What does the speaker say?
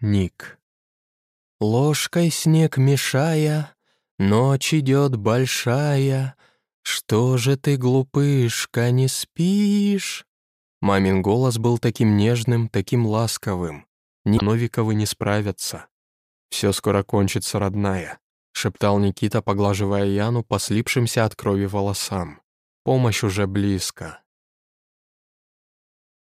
Ник. Ложкой снег мешая, Ночь идет большая, Что же ты, глупышка, не спишь? Мамин голос был таким нежным, таким ласковым. Ни Новиковы не справятся. «Все скоро кончится, родная», — шептал Никита, поглаживая Яну по слипшимся от крови волосам. «Помощь уже близко».